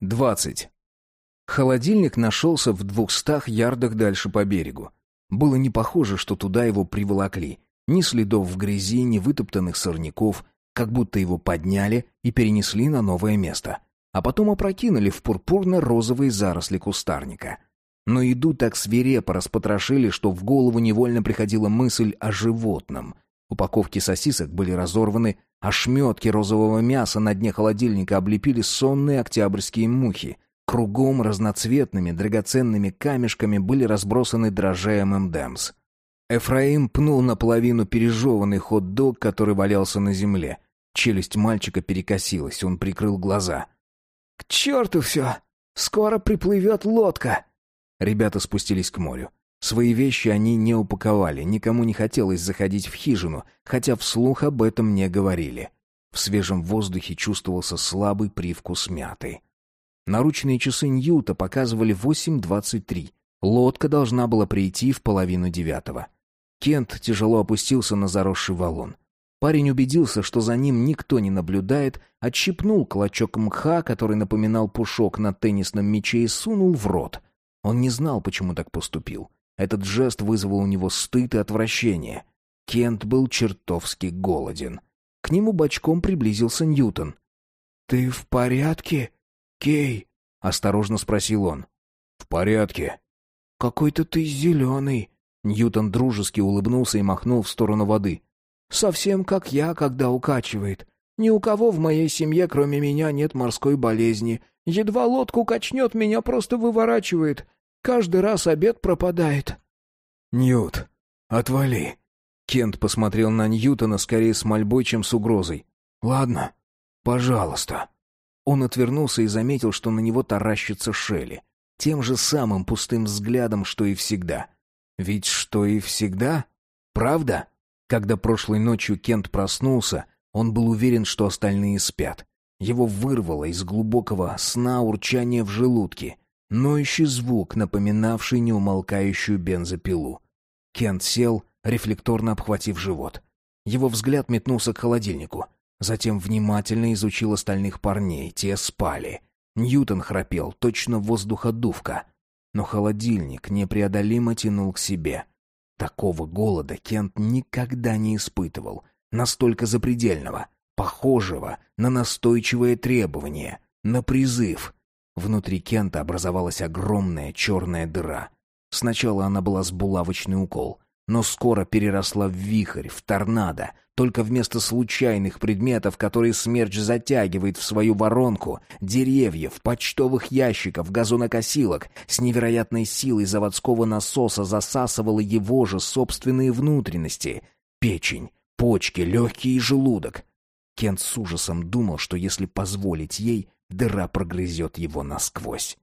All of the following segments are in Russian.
Двадцать. Холодильник нашелся в двухстах ярдах дальше по берегу. Было не похоже, что туда его приволокли. Ни следов в грязи, ни вытоптанных сорняков, как будто его подняли и перенесли на новое место. А потом опрокинули в пурпурно-розовые заросли кустарника. Но еду так свирепо распотрошили, что в голову невольно приходила мысль о животном. Упаковки сосисок были разорваны, Ошметки розового мяса на дне холодильника облепили сонные октябрьские мухи. Кругом разноцветными драгоценными камешками были разбросаны дрожжи ММДэмс. Эфраим пнул наполовину пережеванный хот-дог, который валялся на земле. Челюсть мальчика перекосилась, он прикрыл глаза. «К черту все! Скоро приплывет лодка!» Ребята спустились к морю. Свои вещи они не упаковали, никому не хотелось заходить в хижину, хотя вслух об этом не говорили. В свежем воздухе чувствовался слабый привкус мяты. Наручные часы Ньюта показывали 8.23. Лодка должна была прийти в половину девятого. Кент тяжело опустился на заросший валун. Парень убедился, что за ним никто не наблюдает, отщипнул клочок мха, который напоминал пушок на теннисном мяче, и сунул в рот. Он не знал, почему так поступил. Этот жест вызвал у него стыд и отвращение. Кент был чертовски голоден. К нему бочком приблизился Ньютон. «Ты в порядке, Кей?» — осторожно спросил он. «В порядке». «Какой-то ты зеленый». Ньютон дружески улыбнулся и махнул в сторону воды. «Совсем как я, когда укачивает. Ни у кого в моей семье, кроме меня, нет морской болезни. Едва лодку качнет, меня просто выворачивает. Каждый раз обед пропадает». «Ньют, отвали». Кент посмотрел на Ньютона скорее с мольбой, чем с угрозой. «Ладно, пожалуйста». Он отвернулся и заметил, что на него таращится Шелли. Тем же самым пустым взглядом, что и всегда. Ведь что и всегда? Правда? Когда прошлой ночью Кент проснулся, он был уверен, что остальные спят. Его вырвало из глубокого сна урчание в желудке ноющий звук, напоминавший неумолкающую бензопилу. Кент сел, рефлекторно обхватив живот. Его взгляд метнулся к холодильнику. Затем внимательно изучил остальных парней. Те спали. Ньютон храпел, точно воздуходувка. Но холодильник непреодолимо тянул к себе. Такого голода Кент никогда не испытывал. Настолько запредельного, похожего на настойчивое требование, на призыв — Внутри Кента образовалась огромная черная дыра. Сначала она была с булавочный укол, но скоро переросла в вихрь, в торнадо, только вместо случайных предметов, которые смерч затягивает в свою воронку, деревьев, почтовых ящиков, газонокосилок, с невероятной силой заводского насоса засасывала его же собственные внутренности — печень, почки, легкие и желудок. Кент с ужасом думал, что если позволить ей, дыра прогрызет его насквозь.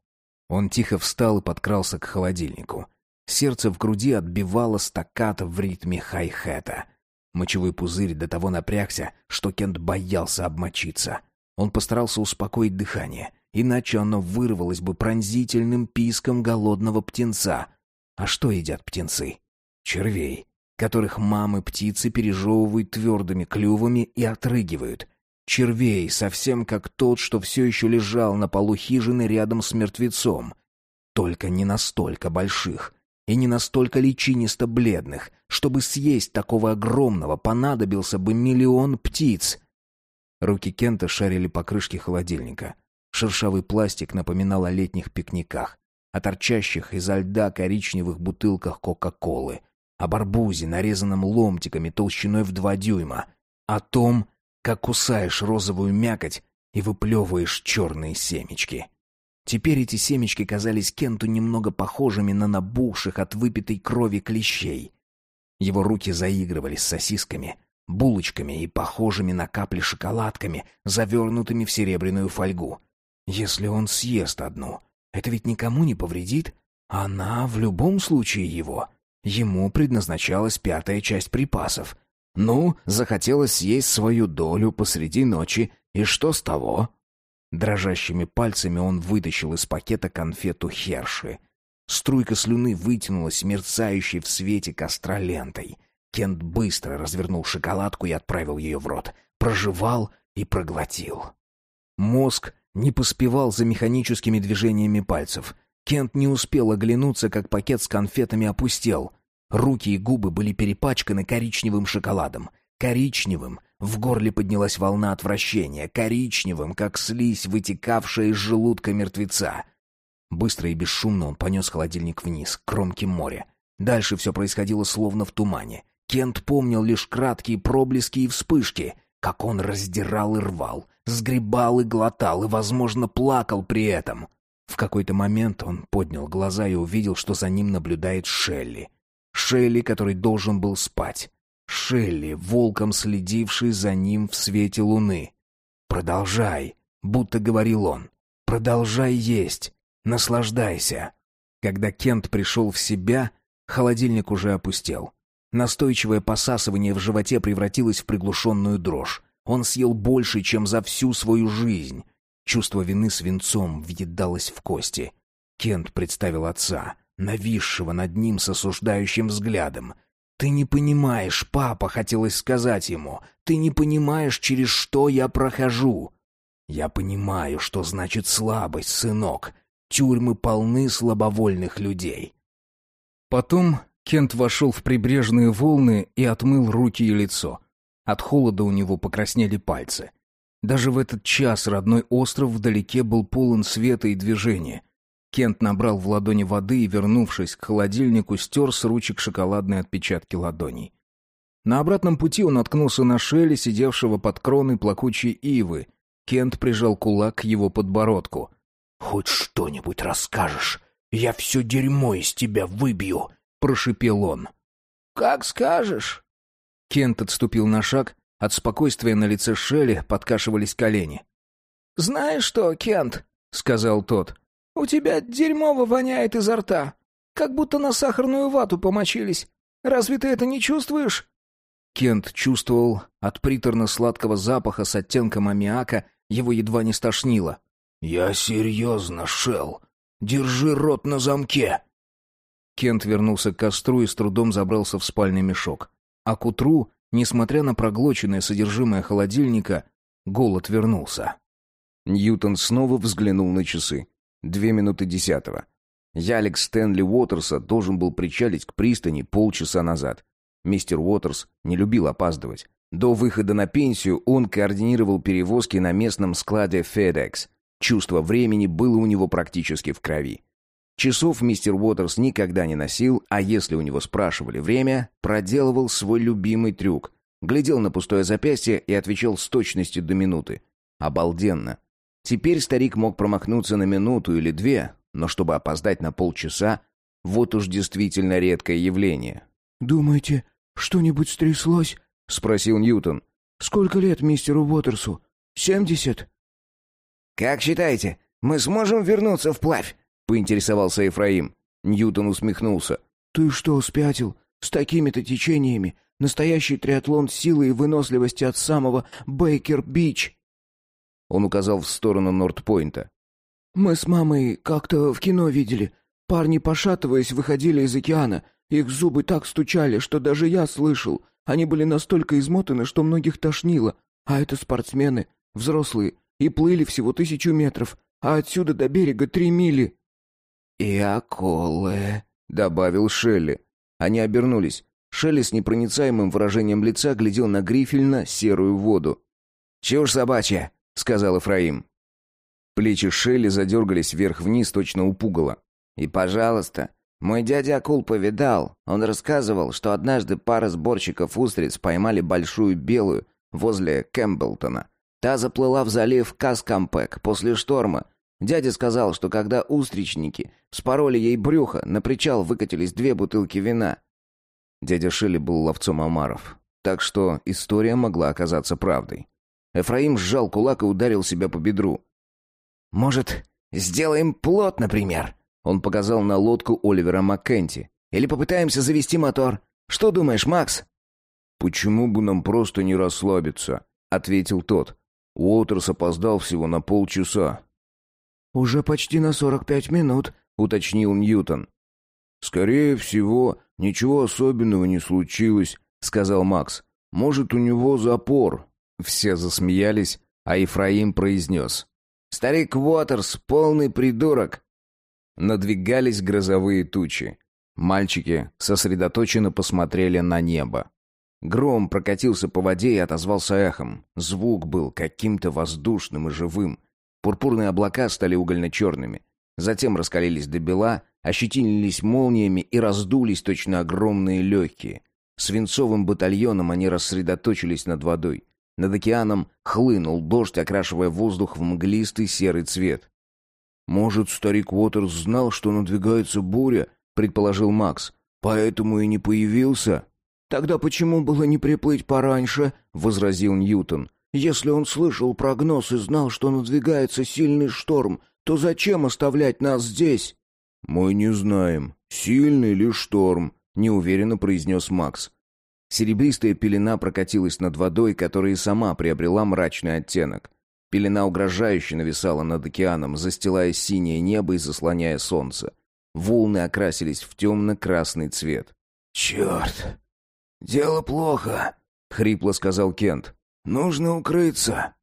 Он тихо встал и подкрался к холодильнику. Сердце в груди отбивало стаккато в ритме хай-хета. Мочевой пузырь до того напрягся, что Кент боялся обмочиться. Он постарался успокоить дыхание, иначе оно вырвалось бы пронзительным писком голодного птенца. А что едят птенцы? Червей, которых мамы птицы пережевывают твердыми клювами и отрыгивают. Червей, совсем как тот, что все еще лежал на полу хижины рядом с мертвецом. Только не настолько больших и не настолько личинисто-бледных. Чтобы съесть такого огромного, понадобился бы миллион птиц. Руки Кента шарили по крышке холодильника. Шершавый пластик напоминал о летних пикниках, о торчащих изо льда коричневых бутылках Кока-Колы, о барбузе, нарезанном ломтиками толщиной в два дюйма, о том, как кусаешь розовую мякоть и выплевываешь черные семечки. Теперь эти семечки казались Кенту немного похожими на набухших от выпитой крови клещей. Его руки заигрывали с сосисками, булочками и похожими на капли шоколадками, завернутыми в серебряную фольгу. Если он съест одну, это ведь никому не повредит. Она в любом случае его. Ему предназначалась пятая часть припасов. Ну, захотелось съесть свою долю посреди ночи, и что с того? Дрожащими пальцами он вытащил из пакета конфету Херши. Струйка слюны вытянулась мерцающей в свете костра лентой. Кент быстро развернул шоколадку и отправил ее в рот. Прожевал и проглотил. Мозг Не поспевал за механическими движениями пальцев. Кент не успел оглянуться, как пакет с конфетами опустел. Руки и губы были перепачканы коричневым шоколадом. Коричневым. В горле поднялась волна отвращения. Коричневым, как слизь, вытекавшая из желудка мертвеца. Быстро и бесшумно он понес холодильник вниз, к кромке моря. Дальше все происходило словно в тумане. Кент помнил лишь краткие проблески и вспышки, как он раздирал и рвал, сгребал и глотал, и, возможно, плакал при этом. В какой-то момент он поднял глаза и увидел, что за ним наблюдает Шелли. Шелли, который должен был спать. Шелли, волком следивший за ним в свете луны. «Продолжай», — будто говорил он. «Продолжай есть. Наслаждайся». Когда Кент пришел в себя, холодильник уже опустел. Настойчивое посасывание в животе превратилось в приглушенную дрожь. Он съел больше, чем за всю свою жизнь. Чувство вины свинцом въедалось в кости. Кент представил отца, нависшего над ним с осуждающим взглядом. «Ты не понимаешь, папа», — хотелось сказать ему. «Ты не понимаешь, через что я прохожу». «Я понимаю, что значит слабость, сынок. Тюрьмы полны слабовольных людей». Потом Кент вошел в прибрежные волны и отмыл руки и лицо. От холода у него покраснели пальцы. Даже в этот час родной остров вдалеке был полон света и движения. Кент набрал в ладони воды и, вернувшись к холодильнику, стер с ручек шоколадные отпечатки ладоней. На обратном пути он наткнулся на Шелли, сидевшего под кроной плакучей ивы. Кент прижал кулак к его подбородку. «Хоть что-нибудь расскажешь, я все дерьмо из тебя выбью!» прошипел он. «Как скажешь». Кент отступил на шаг, от спокойствия на лице Шелли подкашивались колени. «Знаешь что, Кент?» — сказал тот. «У тебя дерьмово воняет изо рта, как будто на сахарную вату помочились. Разве ты это не чувствуешь?» Кент чувствовал от приторно-сладкого запаха с оттенком аммиака, его едва не стошнило. «Я серьезно, Шел. Держи рот на замке!» Кент вернулся к костру и с трудом забрался в спальный мешок. А к утру, несмотря на проглоченное содержимое холодильника, голод вернулся. Ньютон снова взглянул на часы. Две минуты десятого. Ялик Стэнли Уотерса должен был причалить к пристани полчаса назад. Мистер Уотерс не любил опаздывать. До выхода на пенсию он координировал перевозки на местном складе FedEx. Чувство времени было у него практически в крови. Часов мистер Уотерс никогда не носил, а если у него спрашивали время, проделывал свой любимый трюк. Глядел на пустое запястье и отвечал с точностью до минуты. Обалденно. Теперь старик мог промахнуться на минуту или две, но чтобы опоздать на полчаса, вот уж действительно редкое явление. «Думаете, что-нибудь стряслось?» — спросил Ньютон. «Сколько лет мистеру Уотерсу? Семьдесят?» «Как считаете, мы сможем вернуться вплавь?» — поинтересовался Ефраим. Ньютон усмехнулся. «Ты что, спятил? С такими-то течениями? Настоящий триатлон силы и выносливости от самого Бейкер-Бич!» Он указал в сторону Норт-Пойнта. «Мы с мамой как-то в кино видели. Парни, пошатываясь, выходили из океана. Их зубы так стучали, что даже я слышал. Они были настолько измотаны, что многих тошнило. А это спортсмены, взрослые, и плыли всего тысячу метров, а отсюда до берега три мили». «И акулы», — добавил Шелли. Они обернулись. Шелли с непроницаемым выражением лица глядел на грифельно-серую воду. «Чушь собачья», — сказал Эфраим. Плечи Шелли задергались вверх-вниз, точно у «И, пожалуйста, мой дядя акул повидал. Он рассказывал, что однажды пара сборщиков устриц поймали большую белую возле Кэмпбелтона. Та заплыла в залив Каскампек после шторма, Дядя сказал, что когда устричники спороли ей брюхо, на причал выкатились две бутылки вина. Дядя Шелли был ловцом омаров, так что история могла оказаться правдой. Эфраим сжал кулак и ударил себя по бедру. «Может, сделаем плот, например?» Он показал на лодку Оливера Маккенти. «Или попытаемся завести мотор? Что думаешь, Макс?» «Почему бы нам просто не расслабиться?» — ответил тот. Уотерс опоздал всего на полчаса. «Уже почти на сорок пять минут», — уточнил Ньютон. «Скорее всего, ничего особенного не случилось», — сказал Макс. «Может, у него запор». Все засмеялись, а Ефраим произнес. Старик Уотерс — полный придурок!» Надвигались грозовые тучи. Мальчики сосредоточенно посмотрели на небо. Гром прокатился по воде и отозвался эхом. Звук был каким-то воздушным и живым. Пурпурные облака стали угольно-черными. Затем раскалились до бела, ощетинились молниями и раздулись точно огромные легкие. Свинцовым батальоном они рассредоточились над водой. Над океаном хлынул дождь, окрашивая воздух в мглистый серый цвет. «Может, старик Уотерс знал, что надвигается буря?» — предположил Макс. «Поэтому и не появился?» «Тогда почему было не приплыть пораньше?» — возразил Ньютон. «Если он слышал прогноз и знал, что надвигается сильный шторм, то зачем оставлять нас здесь?» «Мы не знаем, сильный ли шторм», — неуверенно произнес Макс. Серебристая пелена прокатилась над водой, которая и сама приобрела мрачный оттенок. Пелена угрожающе нависала над океаном, застилая синее небо и заслоняя солнце. Волны окрасились в темно-красный цвет. «Черт! Дело плохо!» — хрипло сказал Кент. «Нужно укрыться!»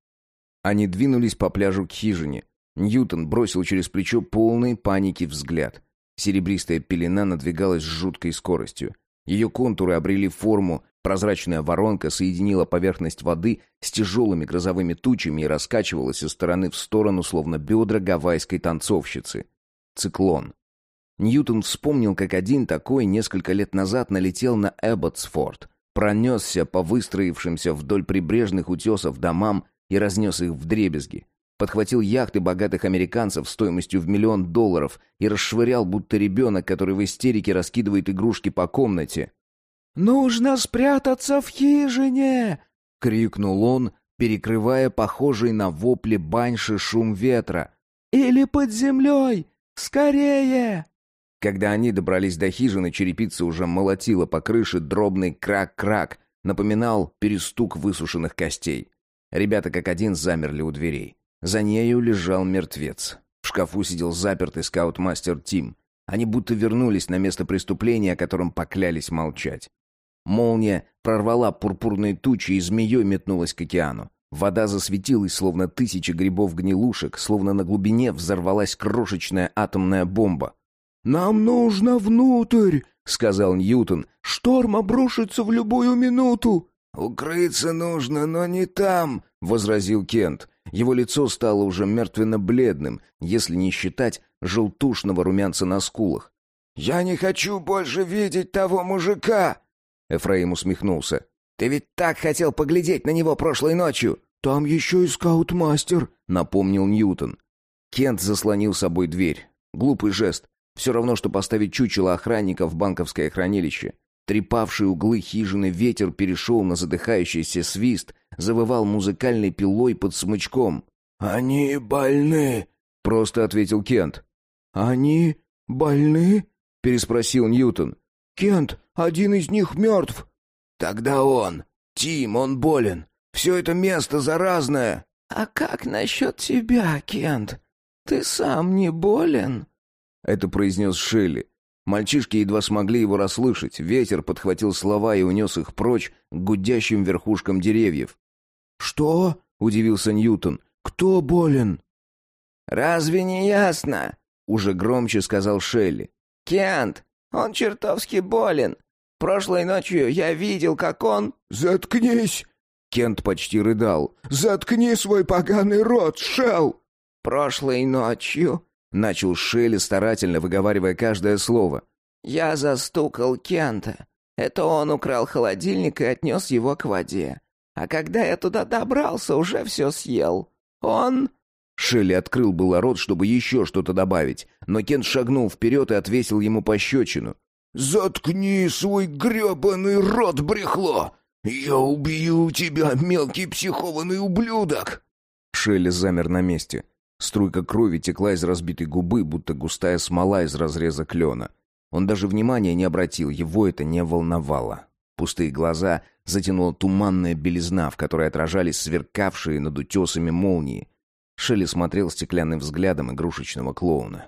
Они двинулись по пляжу к хижине. Ньютон бросил через плечо полный паники взгляд. Серебристая пелена надвигалась с жуткой скоростью. Ее контуры обрели форму, прозрачная воронка соединила поверхность воды с тяжелыми грозовыми тучами и раскачивалась из стороны в сторону, словно бедра гавайской танцовщицы. Циклон. Ньютон вспомнил, как один такой несколько лет назад налетел на Эбботсфорд, пронесся по выстроившимся вдоль прибрежных утесов домам и разнес их вдребезги подхватил яхты богатых американцев стоимостью в миллион долларов и расшвырял, будто ребенок, который в истерике раскидывает игрушки по комнате. «Нужно спрятаться в хижине!» — крикнул он, перекрывая похожий на вопли баньши шум ветра. «Или под землей! Скорее!» Когда они добрались до хижины, черепица уже молотила по крыше дробный крак-крак, напоминал перестук высушенных костей. Ребята как один замерли у дверей. За нею лежал мертвец. В шкафу сидел запертый скаут-мастер Тим. Они будто вернулись на место преступления, о котором поклялись молчать. Молния прорвала пурпурные тучи и змеей метнулась к океану. Вода засветилась, словно тысячи грибов-гнилушек, словно на глубине взорвалась крошечная атомная бомба. «Нам нужно внутрь!» — сказал Ньютон. «Шторм обрушится в любую минуту!» «Укрыться нужно, но не там!» — возразил Кент. Его лицо стало уже мертвенно-бледным, если не считать желтушного румянца на скулах. «Я не хочу больше видеть того мужика!» Эфраим усмехнулся. «Ты ведь так хотел поглядеть на него прошлой ночью!» «Там еще и скаут-мастер», — напомнил Ньютон. Кент заслонил собой дверь. Глупый жест. Все равно, что поставить чучело охранника в банковское хранилище. Трепавший углы хижины ветер перешел на задыхающийся свист, завывал музыкальной пилой под смычком. «Они больны», — просто ответил Кент. «Они больны?» — переспросил Ньютон. «Кент, один из них мертв». «Тогда он. Тим, он болен. Все это место заразное». «А как насчет тебя, Кент? Ты сам не болен?» Это произнес Шелли. Мальчишки едва смогли его расслышать. Ветер подхватил слова и унес их прочь к гудящим верхушкам деревьев. «Что?» — удивился Ньютон. «Кто болен?» «Разве не ясно?» — уже громче сказал Шелли. «Кент, он чертовски болен. Прошлой ночью я видел, как он...» «Заткнись!» Кент почти рыдал. «Заткни свой поганый рот, Шел!» «Прошлой ночью...» — начал Шелли, старательно выговаривая каждое слово. «Я застукал Кента. Это он украл холодильник и отнес его к воде. А когда я туда добрался, уже все съел. Он...» Шелли открыл было рот, чтобы еще что-то добавить, но Кент шагнул вперед и отвесил ему пощечину. «Заткни свой гребаный рот, брехло! Я убью тебя, мелкий психованный ублюдок!» Шелли замер на месте. Струйка крови текла из разбитой губы, будто густая смола из разреза клена. Он даже внимания не обратил, его это не волновало. Пустые глаза затянула туманная белизна, в которой отражались сверкавшие над утесами молнии. Шелли смотрел стеклянным взглядом игрушечного клоуна.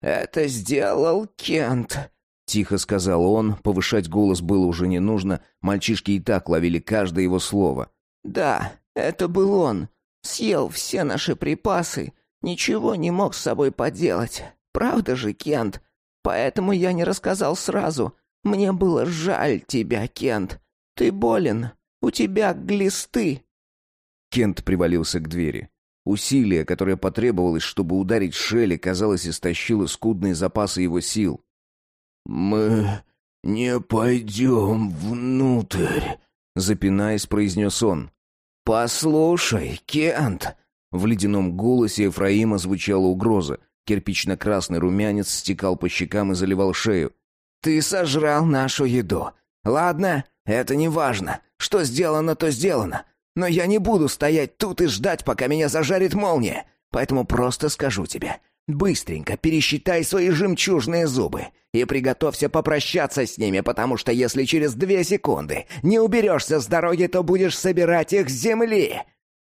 «Это сделал Кент», — тихо сказал он. Повышать голос было уже не нужно. Мальчишки и так ловили каждое его слово. «Да, это был он. Съел все наши припасы, ничего не мог с собой поделать. Правда же, Кент? Поэтому я не рассказал сразу. Мне было жаль тебя, Кент. Ты болен. У тебя глисты. Кент привалился к двери. Усилие, которое потребовалось, чтобы ударить Шелли, казалось, истощило скудные запасы его сил. «Мы не пойдем внутрь», — запинаясь, произнес он. «Послушай, Кент!» В ледяном голосе Ефраима звучала угроза. Кирпично-красный румянец стекал по щекам и заливал шею. «Ты сожрал нашу еду. Ладно, это не важно. Что сделано, то сделано. Но я не буду стоять тут и ждать, пока меня зажарит молния. Поэтому просто скажу тебе. Быстренько пересчитай свои жемчужные зубы и приготовься попрощаться с ними, потому что если через две секунды не уберешься с дороги, то будешь собирать их с земли».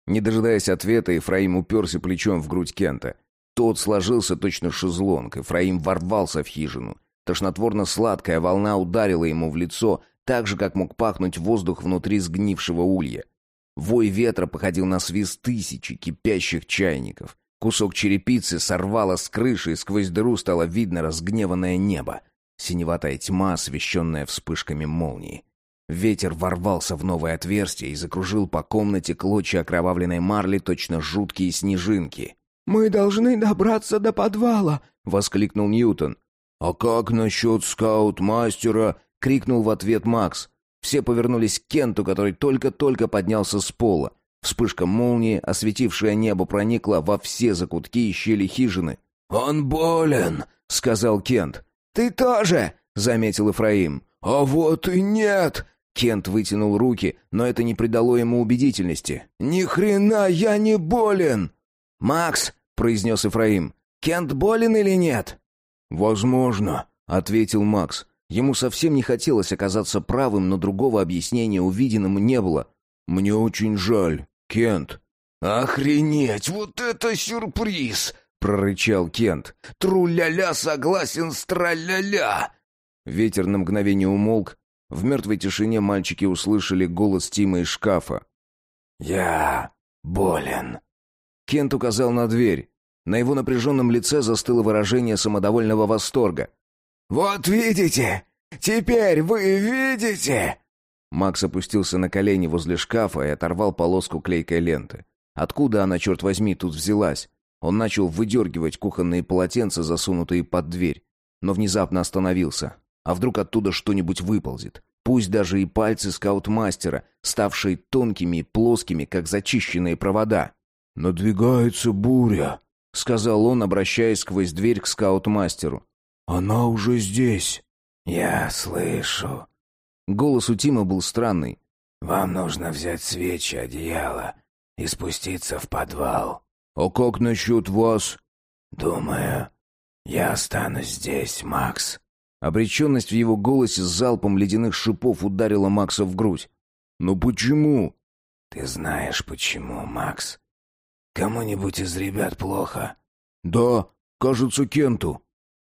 Не дожидаясь ответа, Ефраим уперся плечом в грудь Кента. Тот сложился точно шезлонг, Ефраим ворвался в хижину. Тошнотворно-сладкая волна ударила ему в лицо, так же, как мог пахнуть воздух внутри сгнившего улья. Вой ветра походил на свист тысячи кипящих чайников. Кусок черепицы сорвало с крыши, и сквозь дыру стало видно разгневанное небо. Синеватая тьма, освещенная вспышками молнии. Ветер ворвался в новое отверстие и закружил по комнате клочья окровавленной марли, точно жуткие снежинки. «Мы должны добраться до подвала!» — воскликнул Ньютон. «А как насчет скаут-мастера?» — крикнул в ответ Макс. Все повернулись к Кенту, который только-только поднялся с пола. Вспышка молнии, осветившая небо, проникла во все закутки и щели хижины. «Он болен», — сказал Кент. «Ты тоже», — заметил Ифраим. «А вот и нет!» Кент вытянул руки, но это не придало ему убедительности. «Ни хрена я не болен!» «Макс», — произнес Ифраим, — «Кент болен или нет?» «Возможно», — ответил Макс. Ему совсем не хотелось оказаться правым, но другого объяснения увиденному не было. «Мне очень жаль, Кент». «Охренеть, вот это сюрприз!» — прорычал Кент. «Тру-ля-ля согласен с тра-ля-ля!» Ветер на мгновение умолк. В мертвой тишине мальчики услышали голос Тима из шкафа. «Я болен». Кент указал на дверь. На его напряженном лице застыло выражение самодовольного восторга. «Вот видите! Теперь вы видите!» Макс опустился на колени возле шкафа и оторвал полоску клейкой ленты. Откуда она, черт возьми, тут взялась? Он начал выдергивать кухонные полотенца, засунутые под дверь. Но внезапно остановился. А вдруг оттуда что-нибудь выползет? Пусть даже и пальцы скаутмастера, ставшие тонкими и плоскими, как зачищенные провода. «Надвигается буря», — сказал он, обращаясь сквозь дверь к скаутмастеру. «Она уже здесь». «Я слышу». Голос у Тима был странный. «Вам нужно взять свечи, одеяло и спуститься в подвал». «А как насчет вас?» «Думаю, я останусь здесь, Макс». Обреченность в его голосе с залпом ледяных шипов ударила Макса в грудь. «Но почему?» «Ты знаешь, почему, Макс. Кому-нибудь из ребят плохо?» «Да, кажется, Кенту».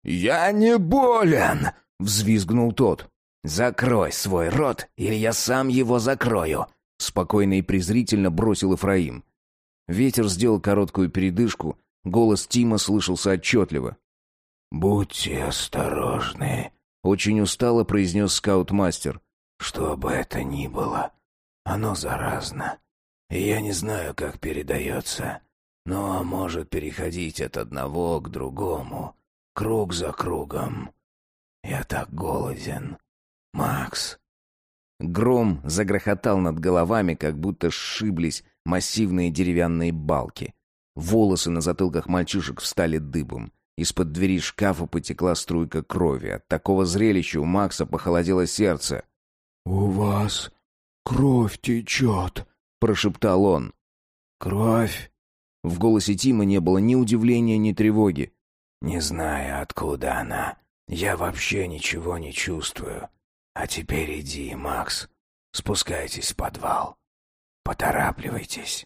«Я не болен!» — взвизгнул тот. «Закрой свой рот, или я сам его закрою!» — спокойно и презрительно бросил Ифраим. Ветер сделал короткую передышку, голос Тима слышался отчетливо. «Будьте осторожны», — очень устало произнес скаут-мастер. «Что бы это ни было, оно заразно. И я не знаю, как передается, но может переходить от одного к другому круг за кругом. Я так голоден. Макс. Гром загрохотал над головами, как будто сшиблись массивные деревянные балки. Волосы на затылках мальчишек встали дыбом. Из-под двери шкафа потекла струйка крови. От такого зрелища у Макса похолодело сердце. «У вас кровь течет», — прошептал он. «Кровь?» В голосе Тима не было ни удивления, ни тревоги. Не знаю, откуда она. Я вообще ничего не чувствую. А теперь иди, Макс. Спускайтесь в подвал. Поторапливайтесь.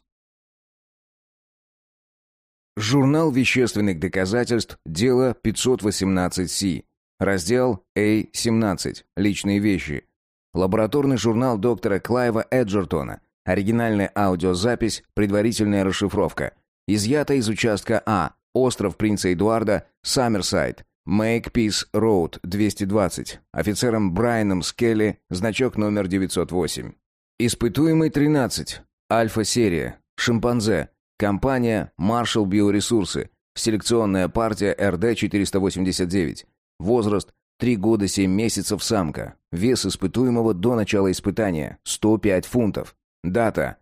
Журнал вещественных доказательств, дело 518-Си. Раздел А-17. Личные вещи. Лабораторный журнал доктора Клайва Эджертона. Оригинальная аудиозапись, предварительная расшифровка. Изъято из участка А. Остров Принца Эдуарда, Саммерсайд. Мейкпис Роуд, 220. Офицером Брайаном Скелли, значок номер 908. Испытуемый 13. Альфа-серия. Шимпанзе. Компания Marshall BioResources. Селекционная партия РД-489. Возраст 3 года 7 месяцев самка. Вес испытуемого до начала испытания 105 фунтов. Дата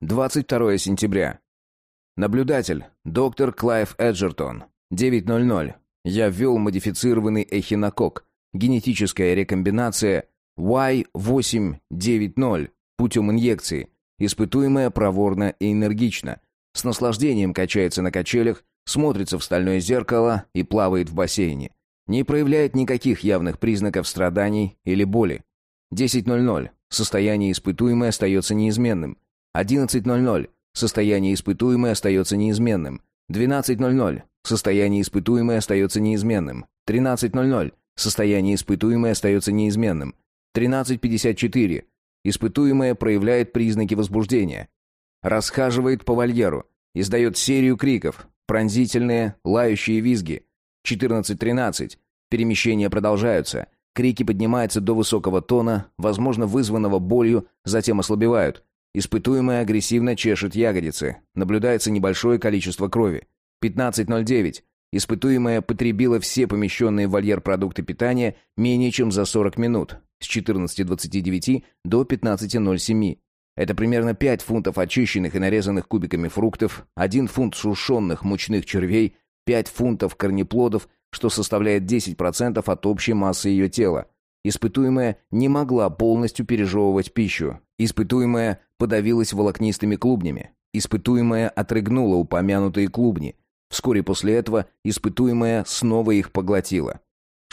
22 сентября. Наблюдатель доктор Клайв Эджертон. 9.00. Я ввел модифицированный эхинококк. Генетическая рекомбинация Y890 путем инъекции. Испытуемая проворно и энергично. С наслаждением качается на качелях, смотрится в стальное зеркало и плавает в бассейне. Не проявляет никаких явных признаков страданий или боли. 10.00. Состояние испытуемой остается неизменным. 11.00. Состояние испытуемой остается неизменным. 12.00. Состояние испытуемой остается неизменным. 13.00. Состояние испытуемой остается неизменным. 13.54. Испытуемая проявляет признаки возбуждения. Расхаживает по вольеру. Издает серию криков. Пронзительные, лающие визги. 14.13. Перемещения продолжаются. Крики поднимаются до высокого тона, возможно, вызванного болью, затем ослабевают. Испытуемая агрессивно чешет ягодицы. Наблюдается небольшое количество крови. 15.09. Испытуемая потребила все помещенные в вольер продукты питания менее чем за 40 минут, с 14.29 до 15.07. Это примерно 5 фунтов очищенных и нарезанных кубиками фруктов, 1 фунт сушеных мучных червей, 5 фунтов корнеплодов, что составляет 10% от общей массы ее тела. Испытуемая не могла полностью пережевывать пищу. Испытуемая подавилась волокнистыми клубнями. Испытуемая отрыгнула упомянутые клубни. Вскоре после этого испытуемая снова их поглотила.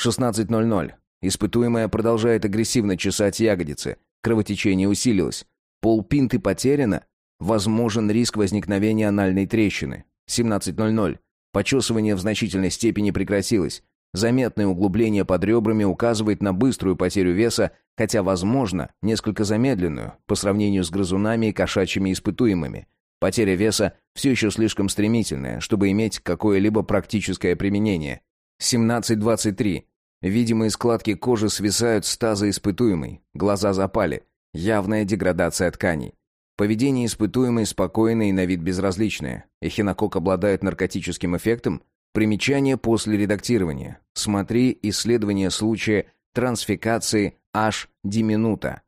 16.00. Испытуемая продолжает агрессивно чесать ягодицы. Кровотечение усилилось. Полпинты потеряно. Возможен риск возникновения анальной трещины. 17.00. Почесывание в значительной степени прекратилось. Заметное углубление под ребрами указывает на быструю потерю веса, хотя, возможно, несколько замедленную по сравнению с грызунами и кошачьими испытуемыми. Потеря веса все еще слишком стремительная, чтобы иметь какое-либо практическое применение. 17.23. Видимые складки кожи свисают с таза испытуемой, глаза запали. Явная деградация тканей. Поведение испытуемой спокойное и на вид безразличное. Эхинокок обладает наркотическим эффектом? Примечание после редактирования. Смотри исследование случая трансфикации H диминута.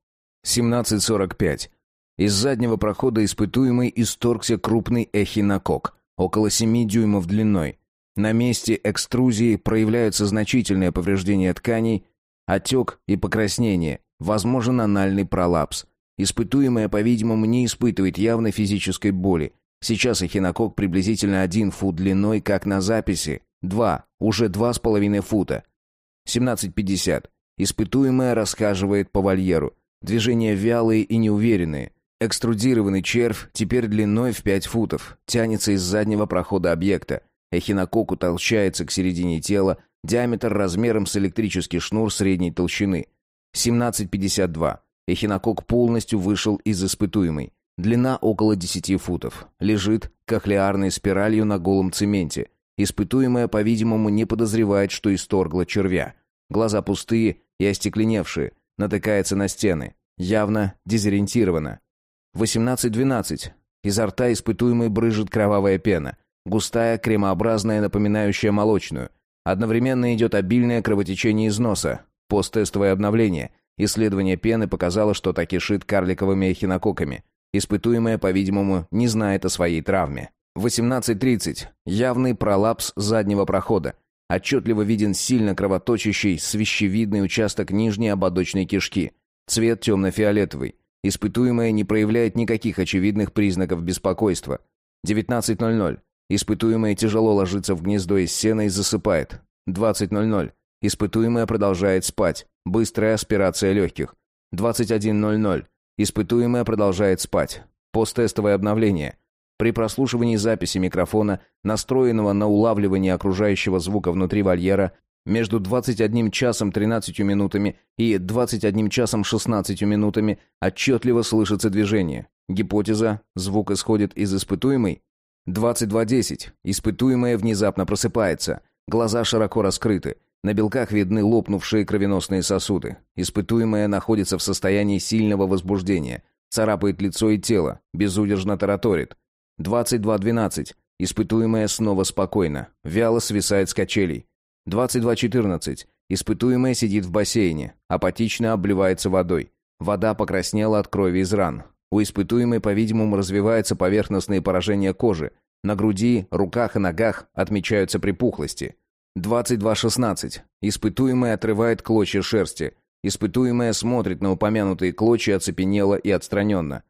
17.45. Из заднего прохода испытуемый исторгся крупный эхинокок, около 7 дюймов длиной. На месте экструзии проявляются значительные повреждения тканей, отек и покраснение, возможен анальный пролапс. Испытуемая, по-видимому, не испытывает явной физической боли. Сейчас эхинокок приблизительно один фут длиной, как на записи. Два, уже два с половиной фута. 17.50. Испытуемая расхаживает по вольеру. Движения вялые и неуверенные. Экструдированный червь, теперь длиной в 5 футов, тянется из заднего прохода объекта. Эхинокок утолщается к середине тела, диаметр размером с электрический шнур средней толщины. 17,52. Эхинокок полностью вышел из испытуемой. Длина около 10 футов. Лежит кохлеарной спиралью на голом цементе. Испытуемая, по-видимому, не подозревает, что исторгла червя. Глаза пустые и остекленевшие. Натыкается на стены. Явно дезориентирована. 18.12. Изо рта испытуемой брызжет кровавая пена. Густая, кремообразная, напоминающая молочную. Одновременно идет обильное кровотечение из носа. Посттестовое обновление. Исследование пены показало, что так кишит карликовыми эхинококками. Испытуемая, по-видимому, не знает о своей травме. 18.30. Явный пролапс заднего прохода. Отчетливо виден сильно кровоточащий, свящевидный участок нижней ободочной кишки. Цвет темно-фиолетовый. Испытуемая не проявляет никаких очевидных признаков беспокойства. 19.00. Испытуемая тяжело ложится в гнездо из сена и засыпает. 20.00. Испытуемая продолжает спать. Быстрая аспирация легких. 21.00. Испытуемая продолжает спать. Посттестовое обновление. При прослушивании записи микрофона, настроенного на улавливание окружающего звука внутри вольера, между 21 часом 13 минутами и 21 часом 16 минутами отчетливо слышится движение. Гипотеза – звук исходит из испытуемой? 22.10. Испытуемая внезапно просыпается. Глаза широко раскрыты. На белках видны лопнувшие кровеносные сосуды. Испытуемая находится в состоянии сильного возбуждения. Царапает лицо и тело. Безудержно тараторит. 22.12. Испытуемая снова спокойна. Вяло свисает с качелей. 22.14. Испытуемая сидит в бассейне. Апатично обливается водой. Вода покраснела от крови из ран. У испытуемой, по-видимому, развиваются поверхностные поражения кожи. На груди, руках и ногах отмечаются припухлости. 22.16. Испытуемая отрывает клочья шерсти. Испытуемая смотрит на упомянутые клочья оцепенело и отстраненно.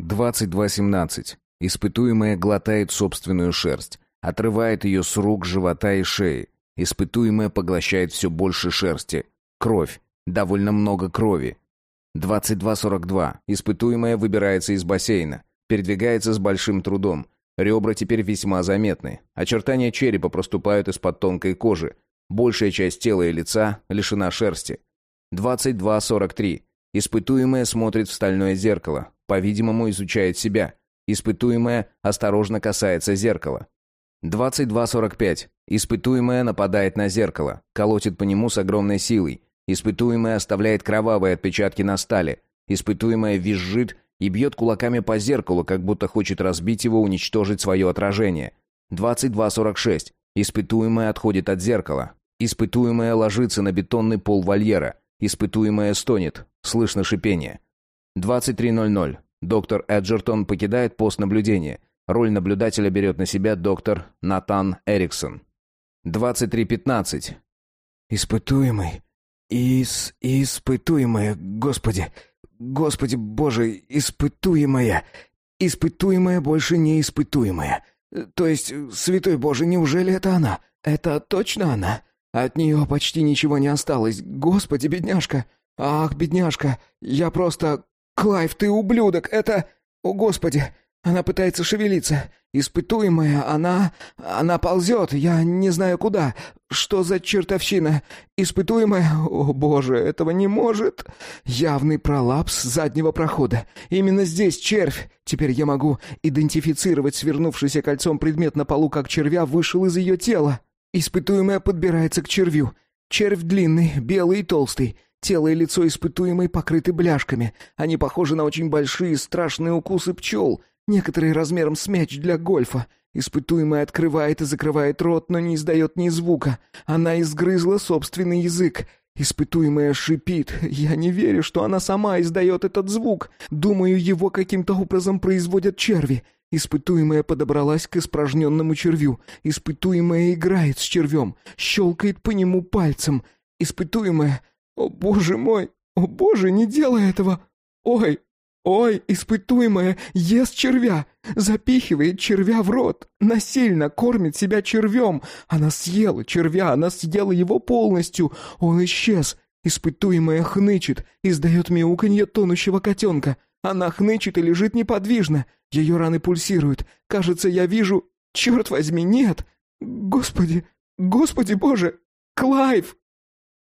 22.17. Испытуемая глотает собственную шерсть. Отрывает ее с рук, живота и шеи. Испытуемая поглощает все больше шерсти. Кровь. Довольно много крови. 22.42. Испытуемая выбирается из бассейна. Передвигается с большим трудом. Ребра теперь весьма заметны. Очертания черепа проступают из-под тонкой кожи. Большая часть тела и лица лишена шерсти. 22.43. Испытуемая смотрит в стальное зеркало. По-видимому, изучает себя. Испытуемая осторожно касается зеркала. 22.45. Испытуемая нападает на зеркало. Колотит по нему с огромной силой. Испытуемая оставляет кровавые отпечатки на стале. Испытуемая визжит и бьет кулаками по зеркалу, как будто хочет разбить его, уничтожить свое отражение. 22.46. Испытуемая отходит от зеркала. Испытуемая ложится на бетонный пол вольера. Испытуемая стонет. Слышно шипение. 23.00. Доктор Эджертон покидает пост наблюдения. Роль наблюдателя берет на себя доктор Натан Эриксон. 23.15. Испытуемый. Ис... Испытуемая, Господи. Господи Боже, испытуемая. Испытуемая больше не испытуемая. То есть, Святой Боже, неужели это она? Это точно она? От нее почти ничего не осталось. Господи, бедняжка. Ах, бедняжка. Я просто... Клайв, ты ублюдок. Это... О, Господи. Она пытается шевелиться. Испытуемая, она... Она ползет, я не знаю куда. Что за чертовщина? Испытуемая... О, боже, этого не может. Явный пролапс заднего прохода. Именно здесь червь. Теперь я могу идентифицировать свернувшийся кольцом предмет на полу, как червя вышел из ее тела. Испытуемая подбирается к червю. Червь длинный, белый и толстый. Тело и лицо испытуемой покрыты бляшками. Они похожи на очень большие страшные укусы пчел, некоторые размером с мяч для гольфа. Испытуемая открывает и закрывает рот, но не издает ни звука. Она изгрызла собственный язык. Испытуемая шипит. Я не верю, что она сама издает этот звук. Думаю, его каким-то образом производят черви. Испытуемая подобралась к испражненному червю. Испытуемая играет с червем, щелкает по нему пальцем. Испытуемая «О, боже мой! О, боже, не делай этого! Ой, ой, испытуемая ест червя, запихивает червя в рот, насильно кормит себя червем. Она съела червя, она съела его полностью. Он исчез. Испытуемая хнычет, издает мяуканье тонущего котенка. Она хнычет и лежит неподвижно. Ее раны пульсируют. Кажется, я вижу... Черт возьми, нет! Господи, господи боже! Клайв!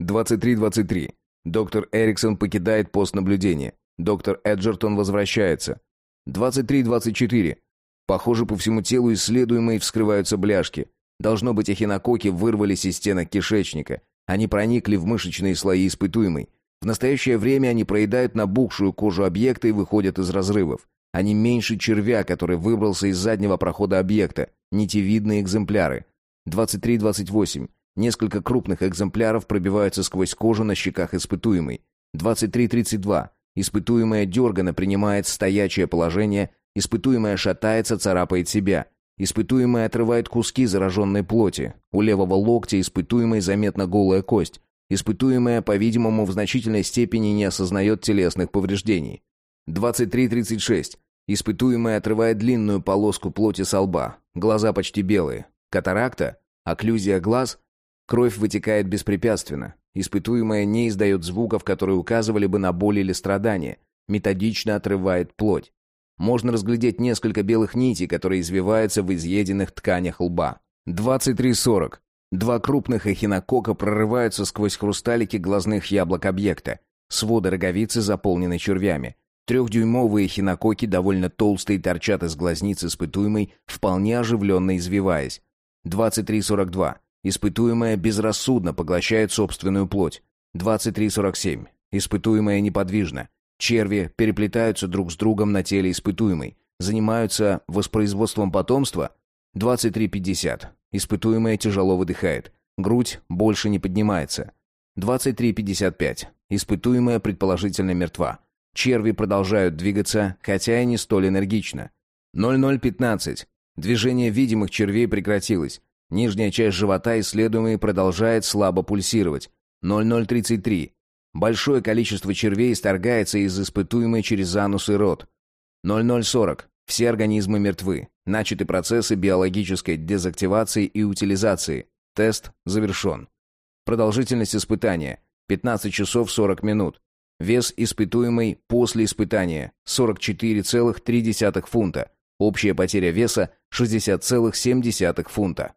23.23. Доктор Эриксон покидает пост наблюдения. Доктор Эджертон возвращается. 23.24. Похоже, по всему телу исследуемой вскрываются бляшки. Должно быть, эхинококи вырвались из стенок кишечника. Они проникли в мышечные слои испытуемой. В настоящее время они проедают набухшую кожу объекта и выходят из разрывов. Они меньше червя, который выбрался из заднего прохода объекта. Нитевидные экземпляры. 23-28. Несколько крупных экземпляров пробиваются сквозь кожу на щеках испытуемой. 23-32. Испытуемая дергано принимает стоячее положение, испытуемая шатается, царапает себя. Испытуемая отрывает куски зараженной плоти. У левого локтя испытуемой заметна голая кость. Испытуемая, по-видимому, в значительной степени не осознает телесных повреждений. 23-36. Испытуемая отрывает длинную полоску плоти со лба. Глаза почти белые. Катаракта? Окклюзия глаз? Кровь вытекает беспрепятственно. Испытуемая не издает звуков, которые указывали бы на боль или страдание. Методично отрывает плоть. Можно разглядеть несколько белых нитей, которые извиваются в изъеденных тканях лба. 23.40. Два крупных эхинокока прорываются сквозь хрусталики глазных яблок объекта. Своды роговицы заполнены червями. Трехдюймовые хинококи довольно толстые торчат из глазниц испытуемой, вполне оживленно извиваясь. 23.42. Испытуемая безрассудно поглощает собственную плоть. 23.47. Испытуемая неподвижна. Черви переплетаются друг с другом на теле испытуемой. Занимаются воспроизводством потомства. 23.50. Испытуемая тяжело выдыхает. Грудь больше не поднимается. 23.55. Испытуемая предположительно мертва. Черви продолжают двигаться, хотя и не столь энергично. 00.15. Движение видимых червей прекратилось. Нижняя часть живота исследуемой продолжает слабо пульсировать. 00.33. Большое количество червей исторгается из испытуемой через анус и рот. 00.40. Все организмы мертвы. Начаты процессы биологической дезактивации и утилизации. Тест завершен. Продолжительность испытания – 15 часов 40 минут. Вес испытуемый после испытания – 44,3 фунта. Общая потеря веса – 60,7 фунта.